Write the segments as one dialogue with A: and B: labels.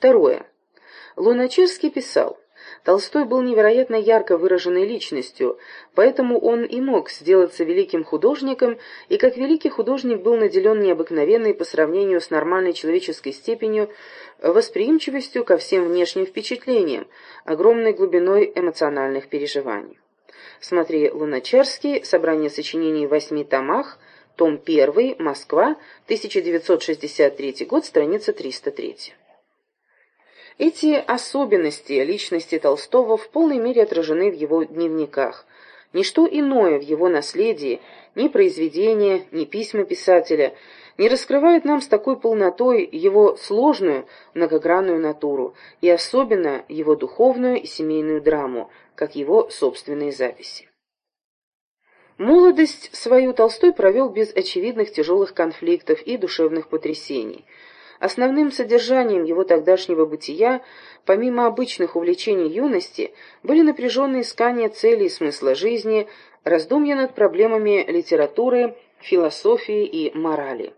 A: Второе. Луначарский писал, Толстой был невероятно ярко выраженной личностью, поэтому он и мог сделаться великим художником, и как великий художник был наделен необыкновенной по сравнению с нормальной человеческой степенью восприимчивостью ко всем внешним впечатлениям, огромной глубиной эмоциональных переживаний. Смотри Луначарский, собрание сочинений в восьми томах, том 1, Москва, 1963 год, страница 303. Эти особенности личности Толстого в полной мере отражены в его дневниках. Ничто иное в его наследии, ни произведения, ни письма писателя, не раскрывают нам с такой полнотой его сложную, многогранную натуру и особенно его духовную и семейную драму, как его собственные записи. Молодость свою Толстой провел без очевидных тяжелых конфликтов и душевных потрясений – Основным содержанием его тогдашнего бытия, помимо обычных увлечений юности, были напряженные искания цели и смысла жизни, раздумья над проблемами литературы, философии и морали.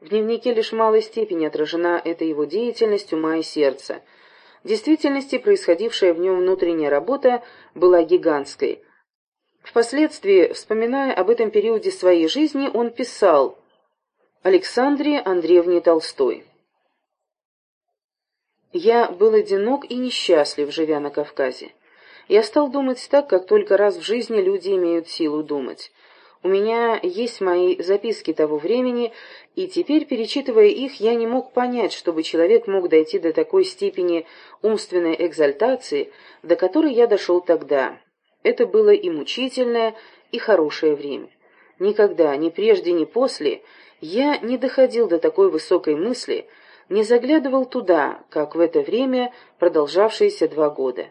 A: В дневнике лишь в малой степени отражена эта его деятельность ума и сердца. В действительности происходившая в нем внутренняя работа была гигантской. Впоследствии, вспоминая об этом периоде своей жизни, он писал Александре Андреевне Толстой Я был одинок и несчастлив, живя на Кавказе. Я стал думать так, как только раз в жизни люди имеют силу думать. У меня есть мои записки того времени, и теперь, перечитывая их, я не мог понять, чтобы человек мог дойти до такой степени умственной экзальтации, до которой я дошел тогда. Это было и мучительное, и хорошее время. Никогда, ни прежде, ни после, я не доходил до такой высокой мысли, не заглядывал туда, как в это время продолжавшиеся два года.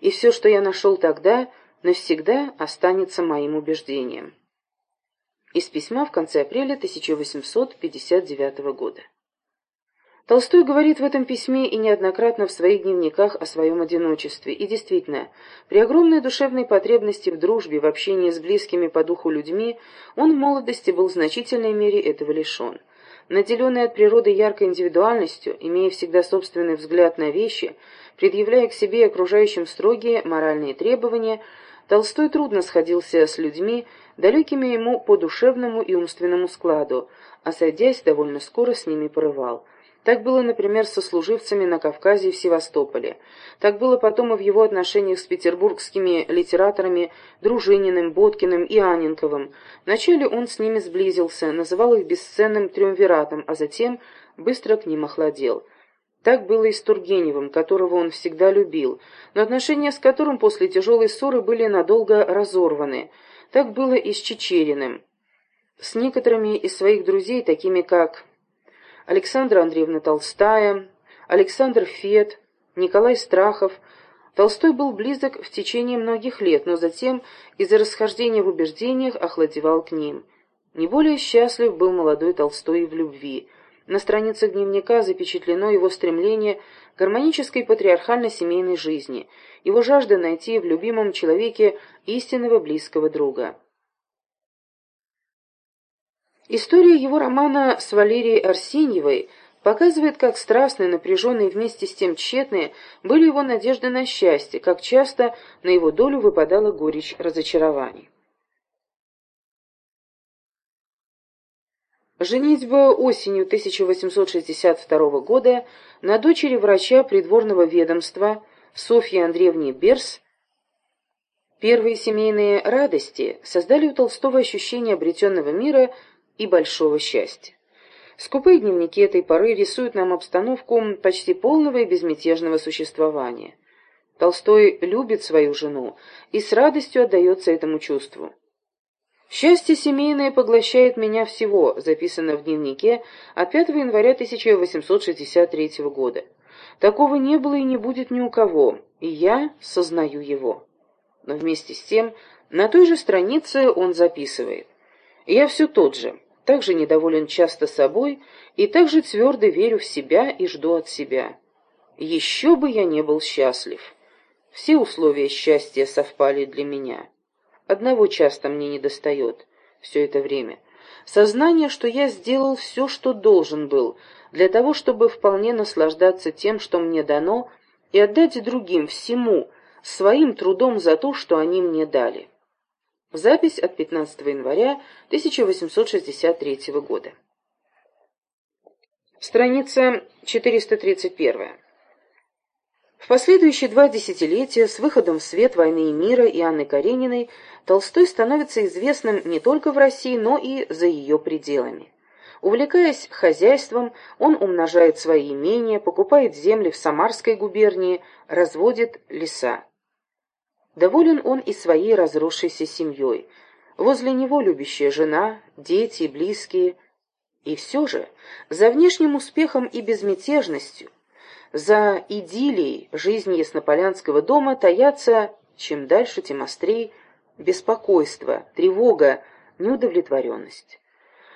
A: И все, что я нашел тогда, навсегда останется моим убеждением. Из письма в конце апреля 1859 года. Толстой говорит в этом письме и неоднократно в своих дневниках о своем одиночестве. И действительно, при огромной душевной потребности в дружбе, в общении с близкими по духу людьми, он в молодости был в значительной мере этого лишен. Наделенный от природы яркой индивидуальностью, имея всегда собственный взгляд на вещи, предъявляя к себе и окружающим строгие моральные требования, Толстой трудно сходился с людьми, далекими ему по душевному и умственному складу, а сойдясь, довольно скоро с ними порывал. Так было, например, со служивцами на Кавказе и в Севастополе. Так было потом и в его отношениях с петербургскими литераторами Дружининым, Боткиным и Аненковым. Вначале он с ними сблизился, называл их бесценным триумвиратом, а затем быстро к ним охладел. Так было и с Тургеневым, которого он всегда любил, но отношения с которым после тяжелой ссоры были надолго разорваны. Так было и с Чечериным. С некоторыми из своих друзей, такими как Александра Андреевна Толстая, Александр Фет, Николай Страхов. Толстой был близок в течение многих лет, но затем из-за расхождения в убеждениях охладевал к ним. Не более счастлив был молодой Толстой в любви. На страницах дневника запечатлено его стремление к гармонической патриархально-семейной жизни, его жажда найти в любимом человеке истинного близкого друга. История его романа с Валерией Арсеньевой показывает, как страстные, напряженные вместе с тем тщетные были его надежды на счастье, как часто на его долю выпадала горечь разочарований. Женитьба осенью 1862 года на дочери врача придворного ведомства Софьи Андреевне Берс Первые семейные радости создали у Толстого ощущение обретенного мира и большого счастья. Скупые дневники этой поры рисуют нам обстановку почти полного и безмятежного существования. Толстой любит свою жену и с радостью отдается этому чувству. «Счастье семейное поглощает меня всего», записано в дневнике от 5 января 1863 года. «Такого не было и не будет ни у кого, и я сознаю его». Но вместе с тем, на той же странице он записывает. Я все тот же, также недоволен часто собой и также твердо верю в себя и жду от себя. Еще бы я не был счастлив. Все условия счастья совпали для меня. Одного часто мне недостает все это время. Сознание, что я сделал все, что должен был, для того, чтобы вполне наслаждаться тем, что мне дано, и отдать другим всему, своим трудом за то, что они мне дали. Запись от 15 января 1863 года. Страница 431. В последующие два десятилетия с выходом в свет «Войны и мира» и Анны Карениной Толстой становится известным не только в России, но и за ее пределами. Увлекаясь хозяйством, он умножает свои имения, покупает земли в Самарской губернии, разводит леса. Доволен он и своей разросшейся семьей. Возле него любящая жена, дети, близкие. И все же, за внешним успехом и безмятежностью, за идиллией жизни Яснополянского дома таятся, чем дальше, тем острее, беспокойство, тревога, неудовлетворенность.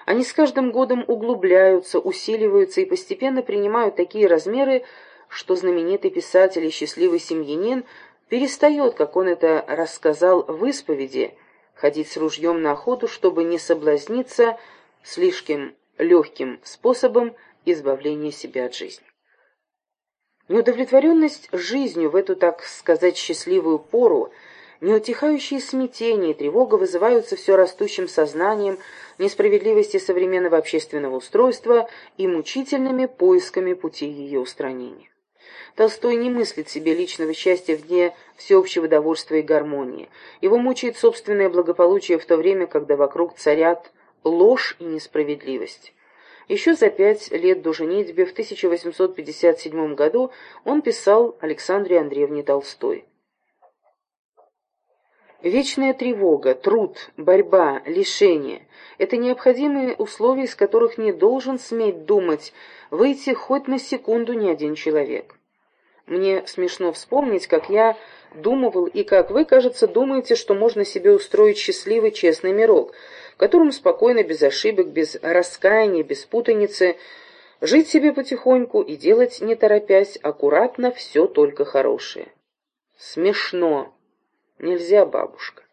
A: Они с каждым годом углубляются, усиливаются и постепенно принимают такие размеры, что знаменитый писатель и счастливый семьянин перестает, как он это рассказал в исповеди, ходить с ружьем на охоту, чтобы не соблазниться слишком легким способом избавления себя от жизни. Неудовлетворенность жизнью в эту, так сказать, счастливую пору, неутихающие смятения и тревога вызываются все растущим сознанием несправедливости современного общественного устройства и мучительными поисками пути ее устранения. Толстой не мыслит себе личного счастья вне всеобщего довольства и гармонии. Его мучает собственное благополучие в то время, когда вокруг царят ложь и несправедливость. Еще за пять лет до женитьбы в 1857 году он писал Александре Андреевне Толстой. Вечная тревога, труд, борьба, лишение – это необходимые условия, из которых не должен сметь думать, выйти хоть на секунду ни один человек. Мне смешно вспомнить, как я думывал и как вы, кажется, думаете, что можно себе устроить счастливый честный мирок, в спокойно, без ошибок, без раскаяния, без путаницы, жить себе потихоньку и делать, не торопясь, аккуратно все только хорошее. Смешно. Нельзя, бабушка.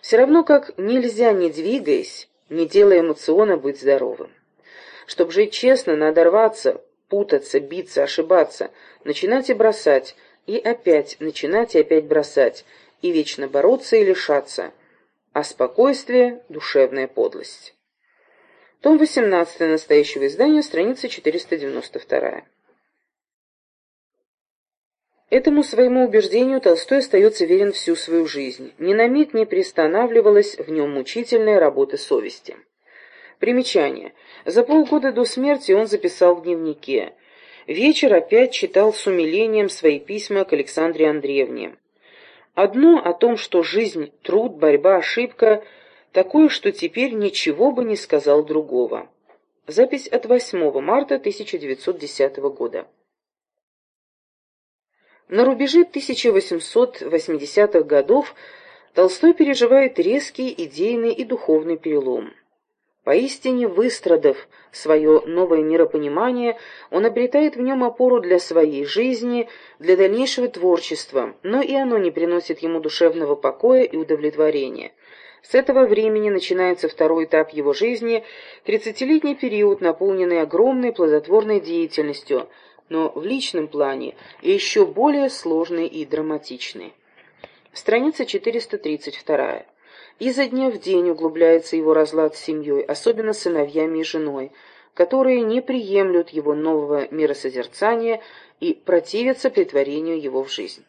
A: Все равно как нельзя, не двигаясь, не делая эмоциона, быть здоровым. Чтобы жить честно, надо рваться, путаться, биться, ошибаться, начинать и бросать, и опять начинать и опять бросать, и вечно бороться и лишаться. А спокойствие — душевная подлость. Том 18 настоящего издания, страница 492. Этому своему убеждению Толстой остается верен всю свою жизнь. Ни на миг не приостанавливалась в нем мучительная работа совести. Примечание. За полгода до смерти он записал в дневнике. Вечер опять читал с умилением свои письма к Александре Андреевне. Одно о том, что жизнь, труд, борьба, ошибка, такое, что теперь ничего бы не сказал другого. Запись от 8 марта 1910 года. На рубеже 1880-х годов Толстой переживает резкий идейный и духовный перелом. Поистине выстрадав свое новое миропонимание, он обретает в нем опору для своей жизни, для дальнейшего творчества, но и оно не приносит ему душевного покоя и удовлетворения. С этого времени начинается второй этап его жизни, тридцатилетний период, наполненный огромной плодотворной деятельностью, но в личном плане еще более сложный и драматичный. Страница 432. Изо дня в день углубляется его разлад с семьей, особенно сыновьями и женой, которые не приемлют его нового миросозерцания и противятся притворению его в жизнь.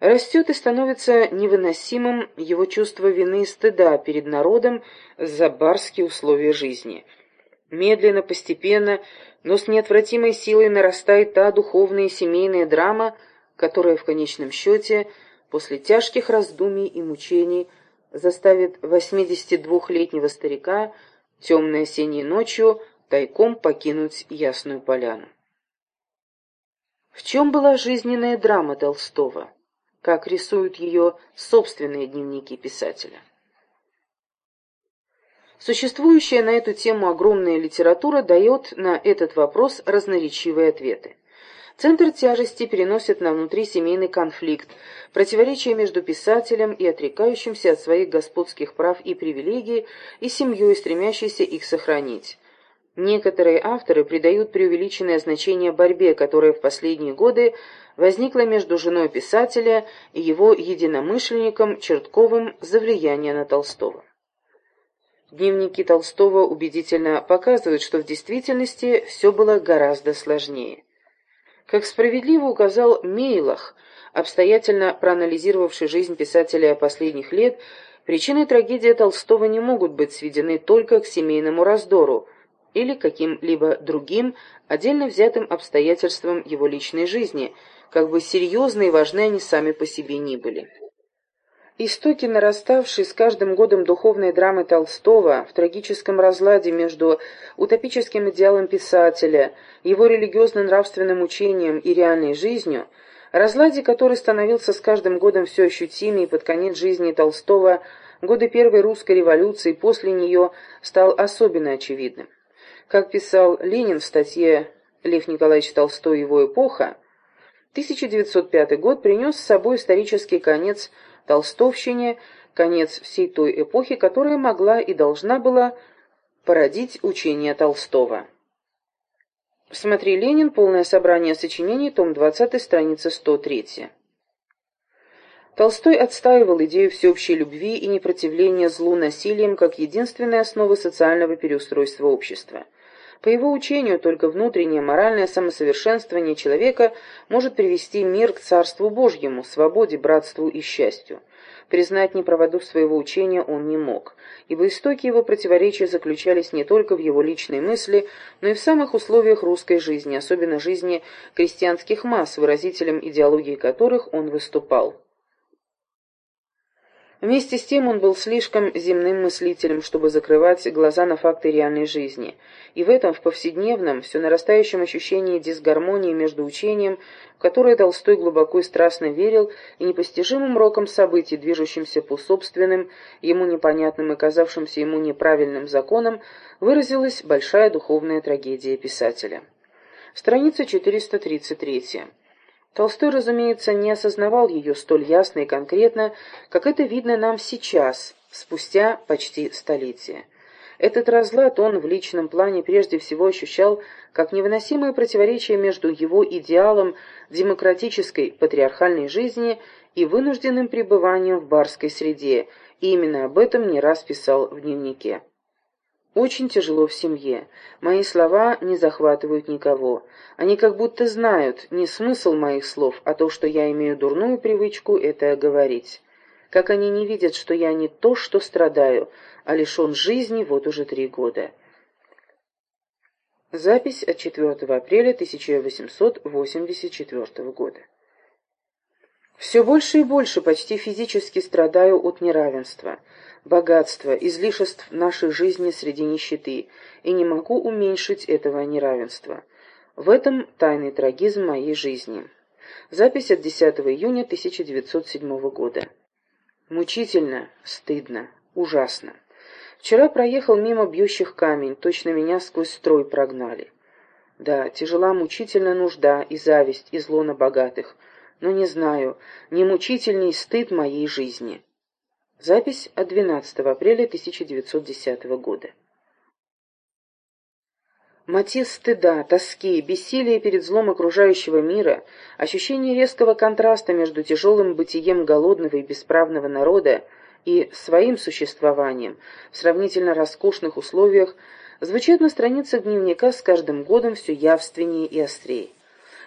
A: Растет и становится невыносимым его чувство вины и стыда перед народом за барские условия жизни. Медленно, постепенно, но с неотвратимой силой нарастает та духовная и семейная драма, которая в конечном счете, после тяжких раздумий и мучений, заставит 82-летнего старика темной осенней ночью тайком покинуть Ясную Поляну. В чем была жизненная драма Толстого? Как рисуют ее собственные дневники писателя? Существующая на эту тему огромная литература дает на этот вопрос разноречивые ответы. Центр тяжести переносит на внутрисемейный конфликт, противоречие между писателем и отрекающимся от своих господских прав и привилегий, и семьей, стремящейся их сохранить. Некоторые авторы придают преувеличенное значение борьбе, которая в последние годы возникла между женой писателя и его единомышленником Чертковым за влияние на Толстого. Дневники Толстого убедительно показывают, что в действительности все было гораздо сложнее. Как справедливо указал Мейлах, обстоятельно проанализировавший жизнь писателя последних лет, причины трагедии Толстого не могут быть сведены только к семейному раздору или каким-либо другим отдельно взятым обстоятельствам его личной жизни, как бы серьезны и важны они сами по себе ни были. Истоки нараставшей с каждым годом духовной драмы Толстого в трагическом разладе между утопическим идеалом писателя, его религиозно-нравственным учением и реальной жизнью, разладе который становился с каждым годом все ощутимее под конец жизни Толстого, годы Первой русской революции после нее стал особенно очевидным. Как писал Ленин в статье «Лев Николаевич Толстой. Его эпоха», 1905 год принес с собой исторический конец толстовщине, конец всей той эпохи, которая могла и должна была породить учение Толстого. Смотри Ленин, полное собрание сочинений, том 20, страница 103. Толстой отстаивал идею всеобщей любви и непротивления злу насилием как единственной основы социального переустройства общества. По его учению, только внутреннее моральное самосовершенствование человека может привести мир к Царству Божьему, свободе, братству и счастью. Признать неправоту своего учения он не мог, ибо истоки его противоречия заключались не только в его личной мысли, но и в самых условиях русской жизни, особенно жизни крестьянских масс, выразителем идеологии которых он выступал. Вместе с тем он был слишком земным мыслителем, чтобы закрывать глаза на факты реальной жизни. И в этом, в повседневном, все нарастающем ощущении дисгармонии между учением, в которое Толстой глубоко и страстно верил, и непостижимым роком событий, движущимся по собственным, ему непонятным и казавшимся ему неправильным законам, выразилась большая духовная трагедия писателя. Страница 433. Толстой, разумеется, не осознавал ее столь ясно и конкретно, как это видно нам сейчас, спустя почти столетие. Этот разлад он в личном плане прежде всего ощущал как невыносимое противоречие между его идеалом демократической патриархальной жизни и вынужденным пребыванием в барской среде, и именно об этом не раз писал в дневнике. Очень тяжело в семье. Мои слова не захватывают никого. Они как будто знают не смысл моих слов, а то, что я имею дурную привычку это говорить. Как они не видят, что я не то, что страдаю, а лишен жизни вот уже три года. Запись от 4 апреля 1884 года. Все больше и больше почти физически страдаю от неравенства богатства, излишеств нашей жизни среди нищеты, и не могу уменьшить этого неравенства. В этом тайный трагизм моей жизни. Запись от 10 июня 1907 года. Мучительно, стыдно, ужасно. Вчера проехал мимо бьющих камень, точно меня сквозь строй прогнали. Да, тяжела мучительная нужда и зависть, и зло на богатых, но не знаю, не мучительней стыд моей жизни. Запись от 12 апреля 1910 года. Мотив стыда, тоски, бессилия перед злом окружающего мира, ощущение резкого контраста между тяжелым бытием голодного и бесправного народа и своим существованием в сравнительно роскошных условиях звучат на страницах дневника с каждым годом все явственнее и острее.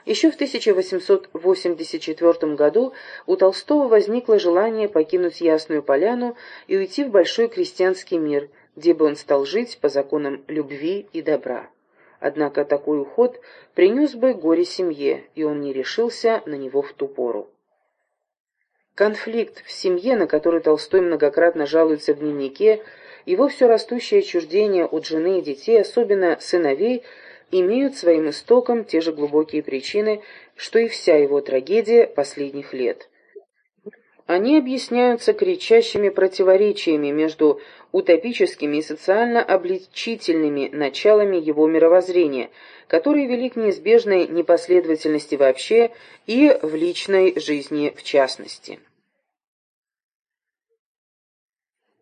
A: Еще в 1884 году у Толстого возникло желание покинуть Ясную Поляну и уйти в большой крестьянский мир, где бы он стал жить по законам любви и добра. Однако такой уход принес бы горе семье, и он не решился на него в ту пору. Конфликт в семье, на который Толстой многократно жалуется в дневнике, его все растущее отчуждение от жены и детей, особенно сыновей, имеют своим истоком те же глубокие причины, что и вся его трагедия последних лет. Они объясняются кричащими противоречиями между утопическими и социально обличительными началами его мировоззрения, которые вели к неизбежной непоследовательности вообще и в личной жизни в частности.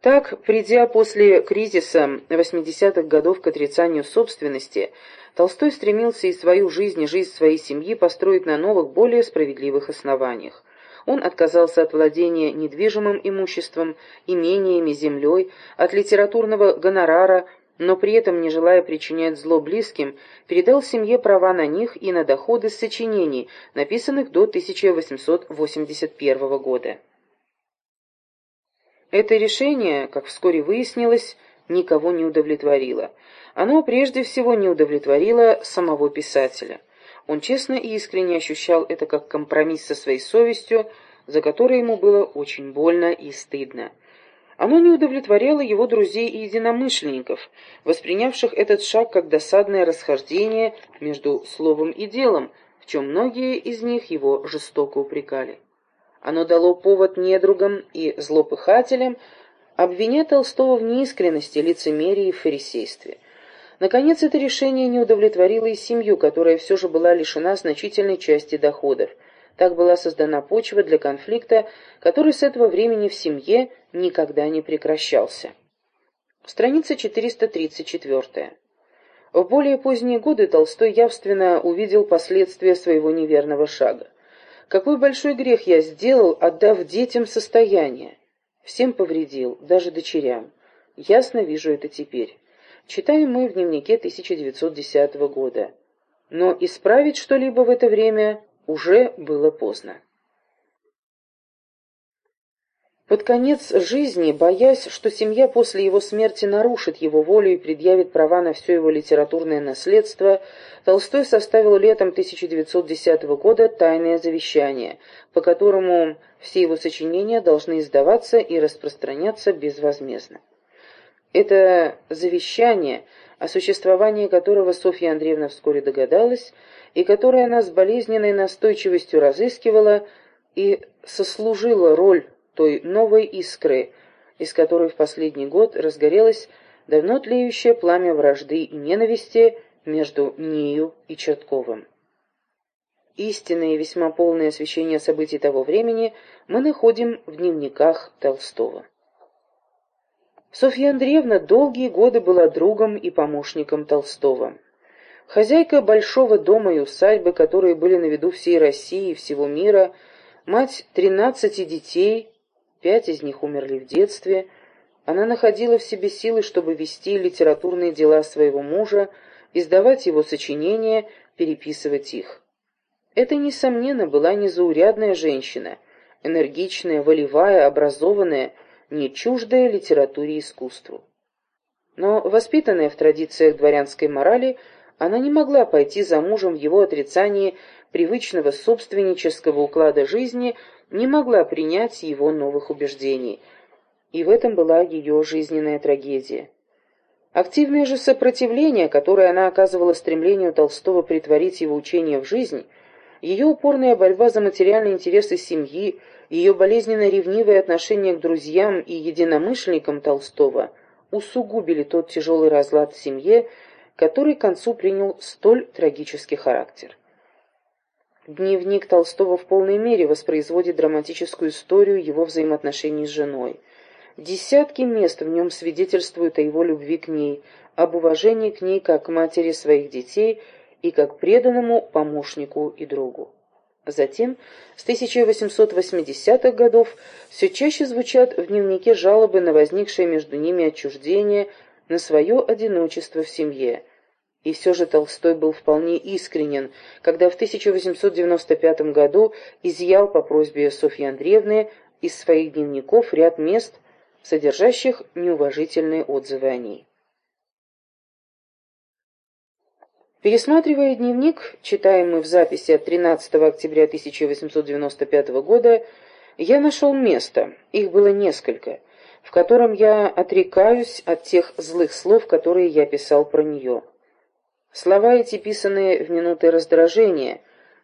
A: Так, придя после кризиса 80-х годов к отрицанию собственности, Толстой стремился и свою жизнь, и жизнь своей семьи построить на новых, более справедливых основаниях. Он отказался от владения недвижимым имуществом, имениями, землей, от литературного гонорара, но при этом, не желая причинять зло близким, передал семье права на них и на доходы сочинений, написанных до 1881 года. Это решение, как вскоре выяснилось, никого не удовлетворило. Оно прежде всего не удовлетворило самого писателя. Он честно и искренне ощущал это как компромисс со своей совестью, за который ему было очень больно и стыдно. Оно не удовлетворяло его друзей и единомышленников, воспринявших этот шаг как досадное расхождение между словом и делом, в чем многие из них его жестоко упрекали. Оно дало повод недругам и злопыхателям обвинять Толстого в неискренности, лицемерии и фарисействе. Наконец, это решение не удовлетворило и семью, которая все же была лишена значительной части доходов. Так была создана почва для конфликта, который с этого времени в семье никогда не прекращался. Страница 434. В более поздние годы Толстой явственно увидел последствия своего неверного шага. «Какой большой грех я сделал, отдав детям состояние! Всем повредил, даже дочерям. Ясно вижу это теперь. Читаем мы в дневнике 1910 года. Но исправить что-либо в это время уже было поздно. Под конец жизни, боясь, что семья после его смерти нарушит его волю и предъявит права на все его литературное наследство, Толстой составил летом 1910 года тайное завещание, по которому все его сочинения должны издаваться и распространяться безвозмездно. Это завещание, о существовании которого Софья Андреевна вскоре догадалась, и которое она с болезненной настойчивостью разыскивала и сослужила роль той новой искры, из которой в последний год разгорелось давно тлеющее пламя вражды и ненависти между нею и Чертковым. Истинное и весьма полное освещение событий того времени мы находим в дневниках Толстого. Софья Андреевна долгие годы была другом и помощником Толстого. Хозяйка большого дома и усадьбы, которые были на виду всей России и всего мира, мать тринадцати детей, Пять из них умерли в детстве. Она находила в себе силы, чтобы вести литературные дела своего мужа, издавать его сочинения, переписывать их. Это, несомненно, была незаурядная женщина, энергичная, волевая, образованная, не чуждая литературе и искусству. Но, воспитанная в традициях дворянской морали, она не могла пойти за мужем в его отрицании привычного собственнического уклада жизни, не могла принять его новых убеждений. И в этом была ее жизненная трагедия. Активное же сопротивление, которое она оказывала стремлению Толстого притворить его учение в жизнь, ее упорная борьба за материальные интересы семьи, ее болезненно ревнивое отношение к друзьям и единомышленникам Толстого усугубили тот тяжелый разлад в семье, который к концу принял столь трагический характер. Дневник Толстого в полной мере воспроизводит драматическую историю его взаимоотношений с женой. Десятки мест в нем свидетельствуют о его любви к ней, об уважении к ней как матери своих детей и как преданному помощнику и другу. Затем, с 1880-х годов, все чаще звучат в дневнике жалобы на возникшее между ними отчуждение, на свое одиночество в семье – и все же Толстой был вполне искренен, когда в 1895 году изъял по просьбе Софьи Андреевны из своих дневников ряд мест, содержащих неуважительные отзывы о ней. Пересматривая дневник, читаемый в записи от 13 октября 1895 года, я нашел место, их было несколько, в котором я отрекаюсь от тех злых слов, которые я писал про нее. Слова эти, писанные в минуты раздражения,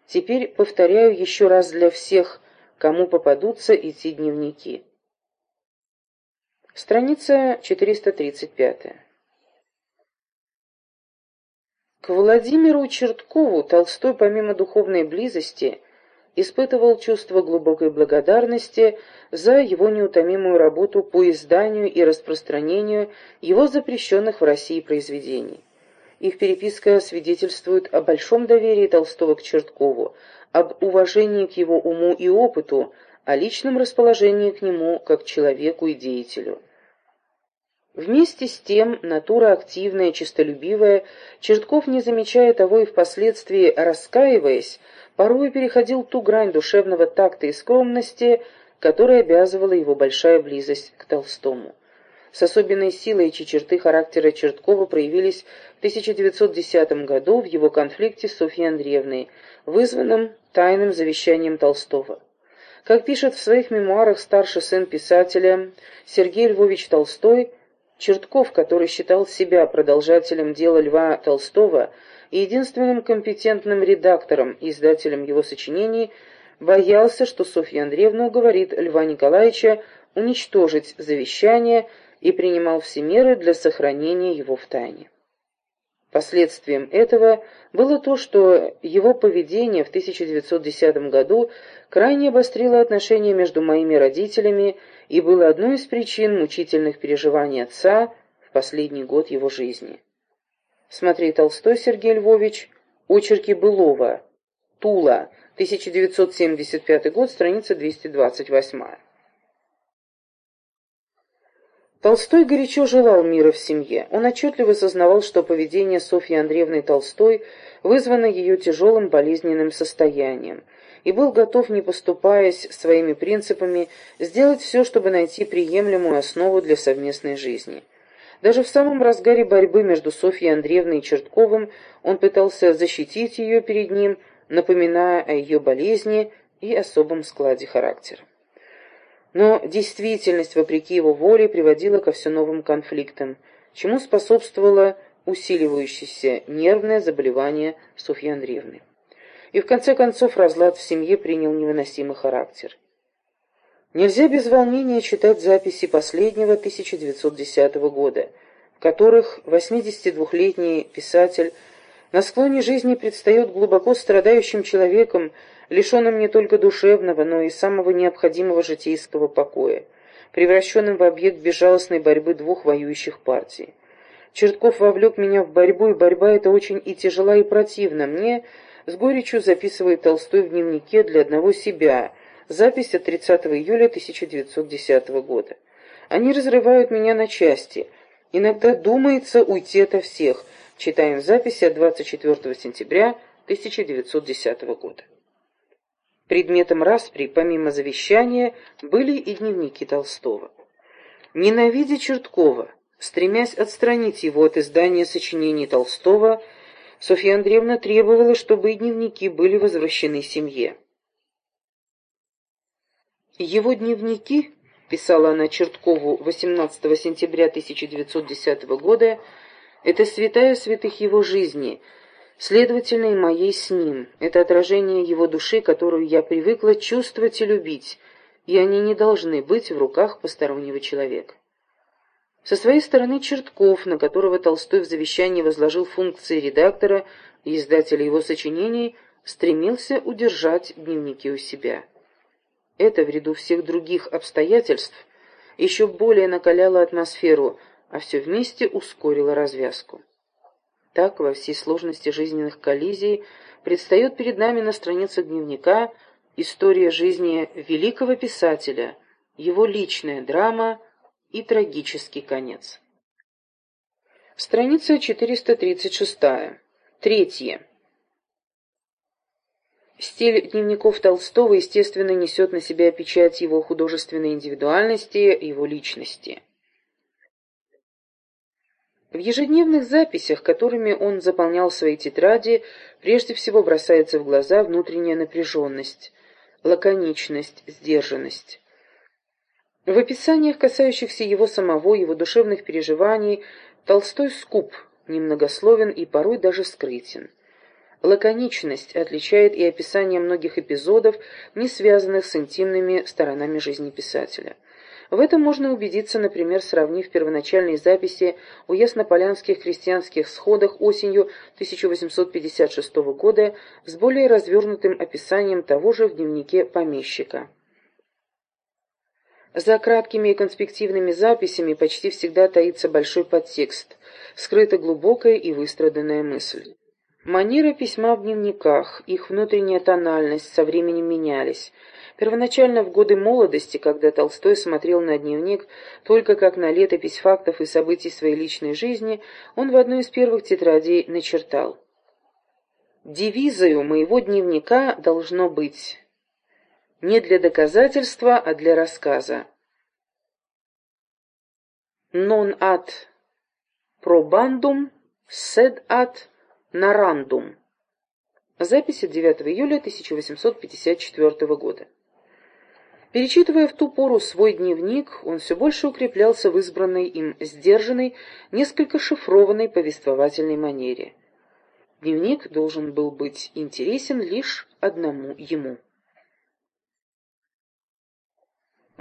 A: теперь повторяю еще раз для всех, кому попадутся эти дневники. Страница 435. К Владимиру Черткову Толстой, помимо духовной близости, испытывал чувство глубокой благодарности за его неутомимую работу по изданию и распространению его запрещенных в России произведений. Их переписка свидетельствует о большом доверии Толстого к Черткову, об уважении к его уму и опыту, о личном расположении к нему как человеку и деятелю. Вместе с тем, натура активная, честолюбивая, Чертков, не замечая того и впоследствии раскаиваясь, порой переходил ту грань душевного такта и скромности, которая обязывала его большая близость к Толстому. С особенной силой эти черты характера Черткова проявились в 1910 году в его конфликте с Софьей Андреевной, вызванном тайным завещанием Толстого. Как пишет в своих мемуарах старший сын писателя Сергей Львович Толстой, Чертков, который считал себя продолжателем дела Льва Толстого и единственным компетентным редактором и издателем его сочинений, боялся, что Софья Андреевна уговорит Льва Николаевича уничтожить завещание и принимал все меры для сохранения его в тайне. Последствием этого было то, что его поведение в 1910 году крайне обострило отношения между моими родителями и было одной из причин мучительных переживаний отца в последний год его жизни. Смотри Толстой Сергей Львович, очерки Былова, Тула, 1975 год, страница 228. Толстой горячо желал мира в семье. Он отчетливо сознавал, что поведение Софьи Андреевны Толстой вызвано ее тяжелым болезненным состоянием, и был готов, не поступаясь своими принципами, сделать все, чтобы найти приемлемую основу для совместной жизни. Даже в самом разгаре борьбы между Софьей Андреевной и Чертковым он пытался защитить ее перед ним, напоминая о ее болезни и особом складе характера. Но действительность, вопреки его воле, приводила ко все новым конфликтам, чему способствовало усиливающееся нервное заболевание Софьи Андреевны. И в конце концов разлад в семье принял невыносимый характер. Нельзя без волнения читать записи последнего 1910 года, в которых 82-летний писатель на склоне жизни предстает глубоко страдающим человеком, лишенным не только душевного, но и самого необходимого житейского покоя, превращенным в объект безжалостной борьбы двух воюющих партий. Чертков вовлек меня в борьбу, и борьба эта очень и тяжела, и противна. Мне с горечью записывает Толстой в дневнике для одного себя, запись от 30 июля 1910 года. Они разрывают меня на части. Иногда думается уйти ото всех. Читаем записи от 24 сентября 1910 года. Предметом распри, помимо завещания, были и дневники Толстого. Ненавидя Черткова, стремясь отстранить его от издания сочинений Толстого, Софья Андреевна требовала, чтобы и дневники были возвращены семье. Его дневники, писала она Черткову 18 сентября 1910 года, это святая святых его жизни – Следовательно, и моей с ним. Это отражение его души, которую я привыкла чувствовать и любить, и они не должны быть в руках постороннего человека. Со своей стороны Чертков, на которого Толстой в завещании возложил функции редактора и издателя его сочинений, стремился удержать дневники у себя. Это, в ряду всех других обстоятельств, еще более накаляло атмосферу, а все вместе ускорило развязку. Так, во всей сложности жизненных коллизий, предстает перед нами на страницах дневника история жизни великого писателя, его личная драма и трагический конец. Страница 436. Третье. Стиль дневников Толстого, естественно, несет на себя печать его художественной индивидуальности, его личности. В ежедневных записях, которыми он заполнял свои тетради, прежде всего бросается в глаза внутренняя напряженность, лаконичность, сдержанность. В описаниях, касающихся его самого, его душевных переживаний, Толстой скуп, немногословен и порой даже скрытен. Лаконичность отличает и описание многих эпизодов, не связанных с интимными сторонами жизни писателя. В этом можно убедиться, например, сравнив первоначальные записи о яснополянских крестьянских сходах осенью 1856 года с более развернутым описанием того же в дневнике помещика. За краткими и конспективными записями почти всегда таится большой подтекст, скрыта глубокая и выстраданная мысль. Манера письма в дневниках, их внутренняя тональность со временем менялись. Первоначально в годы молодости, когда Толстой смотрел на дневник только как на летопись фактов и событий своей личной жизни, он в одной из первых тетрадей начертал «Девизою моего дневника должно быть не для доказательства, а для рассказа. Non ad probandum, sed ad narrandum. Записи 9 июля 1854 года. Перечитывая в ту пору свой дневник, он все больше укреплялся в избранной им сдержанной, несколько шифрованной повествовательной манере. Дневник должен был быть интересен лишь одному ему.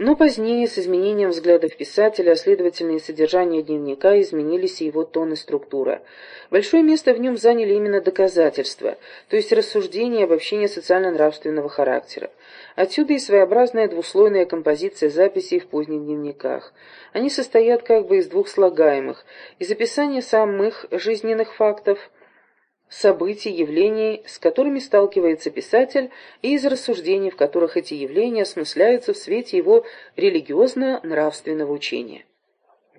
A: Но позднее, с изменением взглядов писателя, а следовательно и содержание дневника, изменились и его тон и структура. Большое место в нем заняли именно доказательства, то есть рассуждения и обобщения социально-нравственного характера. Отсюда и своеобразная двуслойная композиция записей в поздних дневниках. Они состоят как бы из двух слагаемых, из описания самых жизненных фактов – событий, явлений, с которыми сталкивается писатель, и из рассуждений, в которых эти явления осмысляются в свете его религиозно-нравственного учения.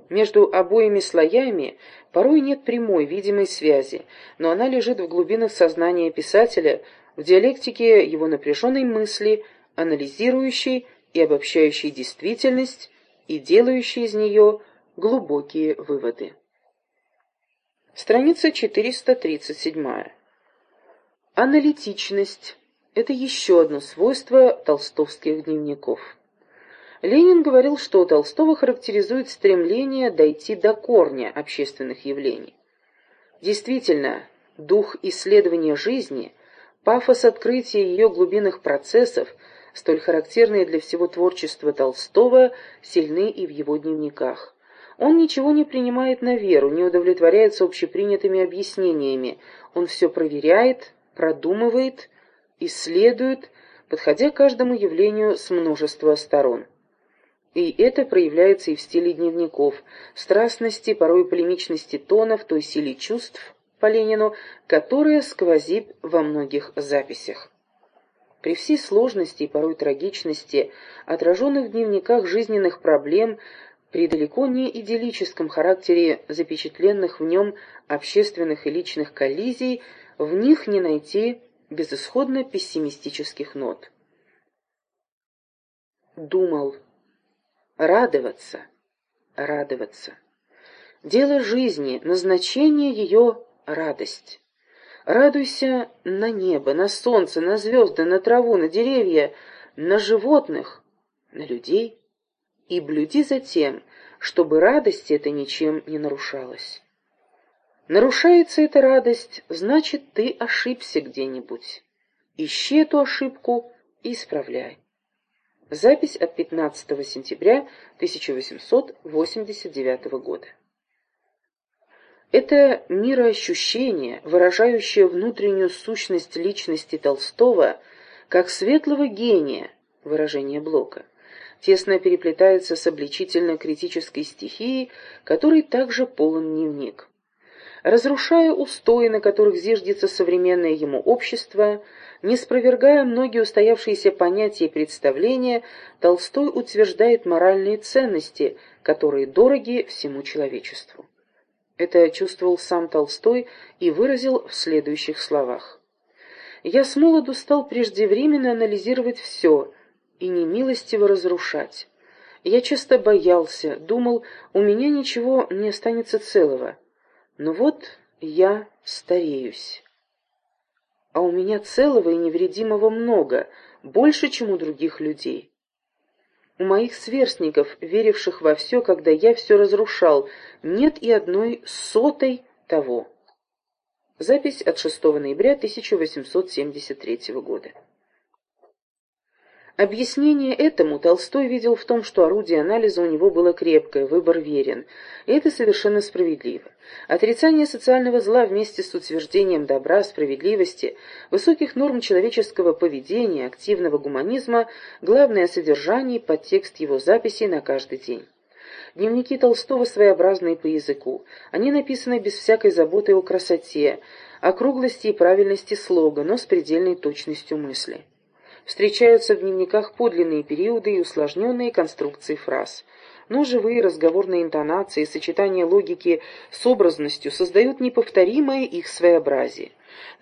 A: Между обоими слоями порой нет прямой видимой связи, но она лежит в глубинах сознания писателя, в диалектике его напряженной мысли, анализирующей и обобщающей действительность и делающей из нее глубокие выводы. Страница 437. Аналитичность – это еще одно свойство толстовских дневников. Ленин говорил, что Толстого характеризует стремление дойти до корня общественных явлений. Действительно, дух исследования жизни, пафос открытия ее глубинных процессов, столь характерные для всего творчества Толстого, сильны и в его дневниках. Он ничего не принимает на веру, не удовлетворяется общепринятыми объяснениями. Он все проверяет, продумывает, исследует, подходя к каждому явлению с множества сторон. И это проявляется и в стиле дневников, страстности, порой полемичности тона, в той силе чувств по Ленину, которая сквозит во многих записях. При всей сложности и порой трагичности, отраженных в дневниках жизненных проблем, при далеко не идиллическом характере запечатленных в нем общественных и личных коллизий, в них не найти безысходно пессимистических нот. Думал. Радоваться. Радоваться. Дело жизни, назначение ее — радость. Радуйся на небо, на солнце, на звезды, на траву, на деревья, на животных, на людей и блюди за тем, чтобы радость эта ничем не нарушалась. Нарушается эта радость, значит, ты ошибся где-нибудь. Ищи эту ошибку и исправляй. Запись от 15 сентября 1889 года. Это мироощущение, выражающее внутреннюю сущность личности Толстого, как светлого гения, выражение Блока, тесно переплетается с обличительно-критической стихией, которой также полон дневник. Разрушая устои, на которых зиждется современное ему общество, не спровергая многие устоявшиеся понятия и представления, Толстой утверждает моральные ценности, которые дороги всему человечеству. Это чувствовал сам Толстой и выразил в следующих словах. «Я с молоду стал преждевременно анализировать все, и немилостиво разрушать. Я часто боялся, думал, у меня ничего не останется целого. Но вот я стареюсь. А у меня целого и невредимого много, больше, чем у других людей. У моих сверстников, веривших во все, когда я все разрушал, нет и одной сотой того. Запись от 6 ноября 1873 года. Объяснение этому Толстой видел в том, что орудие анализа у него было крепкое, выбор верен. И это совершенно справедливо. Отрицание социального зла вместе с утверждением добра, справедливости, высоких норм человеческого поведения, активного гуманизма – главное содержание и подтекст его записей на каждый день. Дневники Толстого своеобразные по языку. Они написаны без всякой заботы о красоте, округлости и правильности слога, но с предельной точностью мысли. Встречаются в дневниках подлинные периоды и усложненные конструкции фраз. Но живые разговорные интонации сочетание логики с образностью создают неповторимое их своеобразие.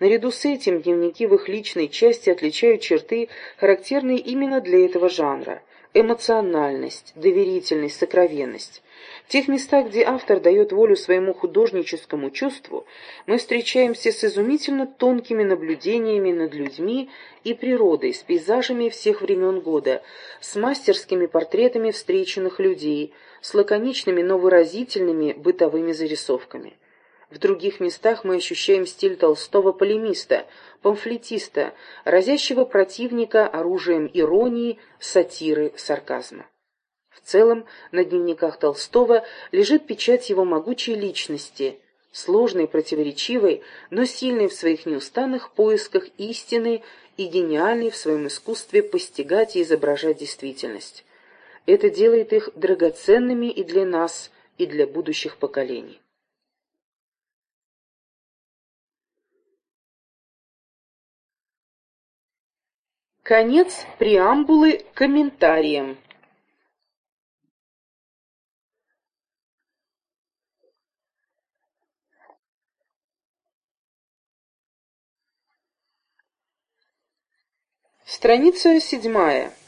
A: Наряду с этим дневники в их личной части отличают черты, характерные именно для этого жанра эмоциональность, доверительность, сокровенность. В тех местах, где автор дает волю своему художническому чувству, мы встречаемся с изумительно тонкими наблюдениями над людьми и природой, с пейзажами всех времен года, с мастерскими портретами встреченных людей, с лаконичными, но выразительными бытовыми зарисовками. В других местах мы ощущаем стиль Толстого полемиста, памфлетиста, разящего противника оружием иронии, сатиры, сарказма. В целом, на дневниках Толстого лежит печать его могучей личности, сложной, противоречивой, но сильной в своих неустанных поисках истины и гениальной в своем искусстве постигать и изображать действительность. Это делает их драгоценными и для нас, и для будущих поколений. Конец преамбулы к Страница седьмая.